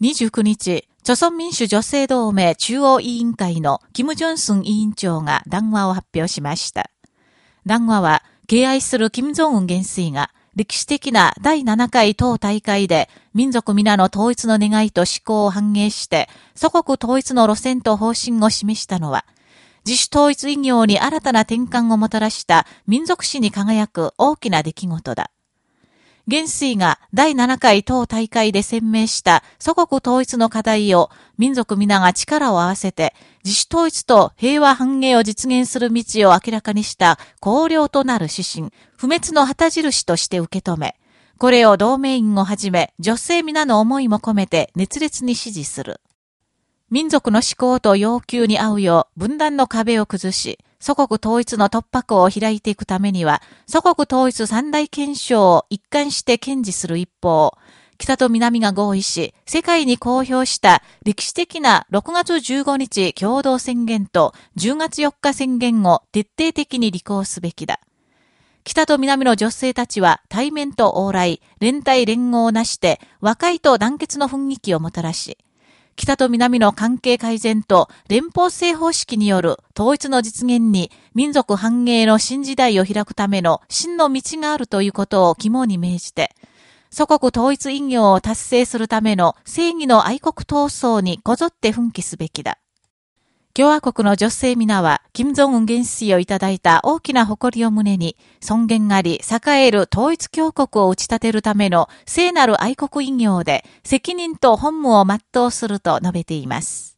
29日、朝鮮民主女性同盟中央委員会のキム・ジョンスン委員長が談話を発表しました。談話は、敬愛する金正恩元帥が、歴史的な第7回党大会で民族皆の統一の願いと思考を反映して、祖国統一の路線と方針を示したのは、自主統一異業に新たな転換をもたらした民族史に輝く大きな出来事だ。元帥が第7回党大会で鮮明した祖国統一の課題を民族皆が力を合わせて自主統一と平和繁栄を実現する道を明らかにした綱領となる指針、不滅の旗印として受け止め、これを同盟員をはじめ女性皆の思いも込めて熱烈に支持する。民族の思考と要求に合うよう分断の壁を崩し、祖国統一の突破口を開いていくためには、祖国統一三大憲章を一貫して堅持する一方、北と南が合意し、世界に公表した歴史的な6月15日共同宣言と10月4日宣言を徹底的に履行すべきだ。北と南の女性たちは対面と往来、連帯連合をなして、和解と団結の雰囲気をもたらし、北と南の関係改善と連邦制方式による統一の実現に民族繁栄の新時代を開くための真の道があるということを肝に銘じて、祖国統一異業を達成するための正義の愛国闘争にこぞって奮起すべきだ。共和国の女性皆は、金正恩元帥をいただいた大きな誇りを胸に、尊厳あり、栄える統一教国を打ち立てるための聖なる愛国異業で、責任と本務を全うすると述べています。